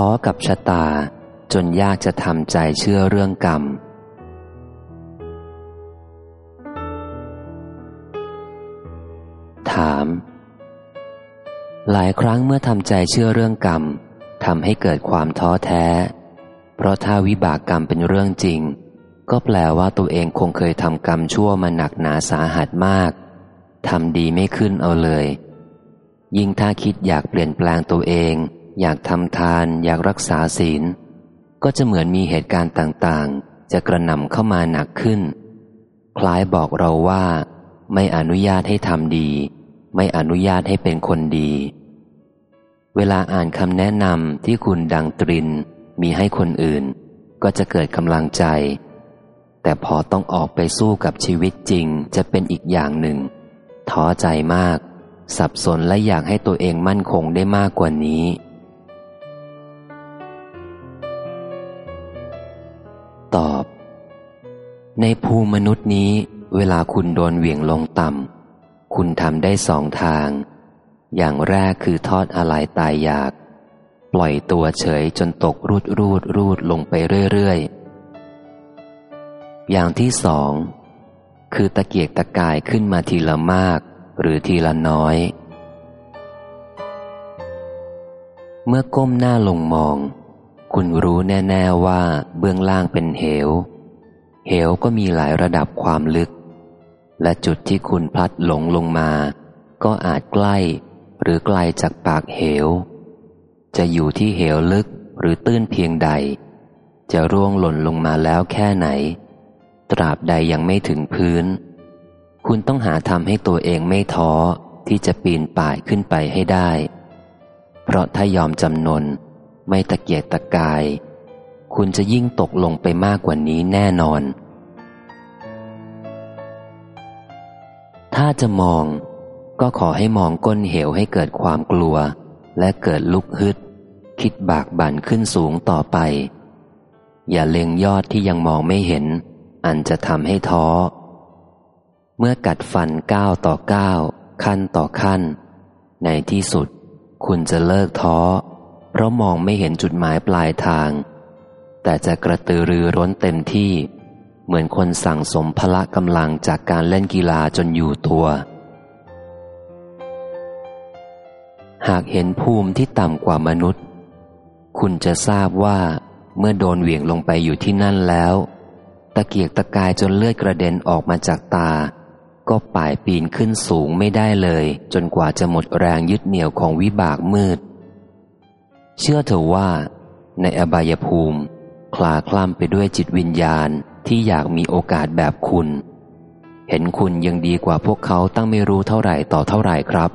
ท้อกับชะตา จนยากจะทำใจเชื่อเรื่องกรรม ถาม หลายครั้งเมื่อทำใจเชื่อเรื่องกรรมทำให้เกิดความท้อแท้ เพราะถ้าวิบากกรรมเป็นเรื่องจริง ก็แปลว่าตัวเองคงเคยทำกรรมชั่วมาหนักหนาสาหัสมากทำดีไม่ขึ้นเอาเลย ยิ่งถ้าคิดอยากเปลี่ยนแปลงตัวเอง อยากทำทานอยากรักษาศีล ก็จะเหมือนมีเหตุการณ์ต่างๆ จะกระหน่ำเข้ามาหนักขึ้น คล้ายบอกเราว่า ไม่อนุญาตให้ทำดี ไม่อนุญาตให้เป็นคนดี เวลาอ่านคำแนะนำที่คุณดังตรินมีให้คนอื่น ก็จะเกิดกำลังใจ แต่พอต้องออกไปสู้กับชีวิตจริงจะเป็นอีกอย่างหนึ่งท้อใจมาก สับสนและอยากให้ตัวเองมั่นคงได้มากกว่านี้ ตอบ ในภูมิมนุษย์นี้ เวลาคุณโดนเหวี่ยงลงต่ำคุณทำได้สองทาง อย่างแรกคือทอดอะไรตายอยาก ปล่อยตัวเฉยจนตกรูดรูดรูดลงไปเรื่อยๆ อย่างที่สอง คือตะเกียกตะกายขึ้นมาทีละมาก หรือทีละน้อย เมื่อก้มหน้าลงมอง คุณรู้แน่ ๆว่าเบื้องล่างเป็นเหว เหวก็มีหลายระดับความลึก และจุดที่คุณพลัดหลงลงมา ก็อาจใกล้หรือไกลจากปากเหว จะอยู่ที่เหวลึกหรือตื้นเพียงใด จะร่วงหล่นลงมาแล้วแค่ไหน ตราบใดยังไม่ถึงพื้น คุณต้องหาทำให้ตัวเองไม่ท้อที่จะปีนป่ายขึ้นไปให้ได้ เพราะถ้ายอมจำนน ไม่ตะเกียกตะกาย คุณจะยิ่งตกลงไปมากกว่านี้แน่นอน ถ้าจะมอง ก็ขอให้มองก้นเหวให้เกิดความกลัว และเกิดลุกฮึด คิดบากบั่นขึ้นสูงต่อไป อย่าเล็งยอดที่ยังมองไม่เห็น อันจะทำให้ท้อ เมื่อกัดฟันก้าวต่อก้าวขั้นต่อขั้น ในที่สุด คุณจะเลิกท้อ เพราะมองไม่เห็นจุดหมายปลายทาง แต่จะกระตือรือร้นเต็มที่ เหมือนคนสั่งสมพละกำลังจากการเล่นกีฬาจนอยู่ตัว หากเห็นภูมิที่ต่ำกว่ามนุษย์ คุณจะทราบว่าเมื่อโดนเหวี่ยงลงไปอยู่ที่นั่นแล้ว ตะเกียกตะกายจนเลือดกระเด็นออกมาจากตา ก็ป่ายปีนขึ้นสูงไม่ได้เลย จนกว่าจะหมดแรงยึดเหนี่ยวของวิบากมืด เชื่อเถอะว่า ในอบายภูมิ คลาคล่ำไปด้วยจิตวิญญาณที่อยากมีโอกาสแบบคุณ เห็นคุณยังดีกว่าพวกเขาตั้งไม่รู้เท่าไหร่ต่อเท่าไหร่ครับ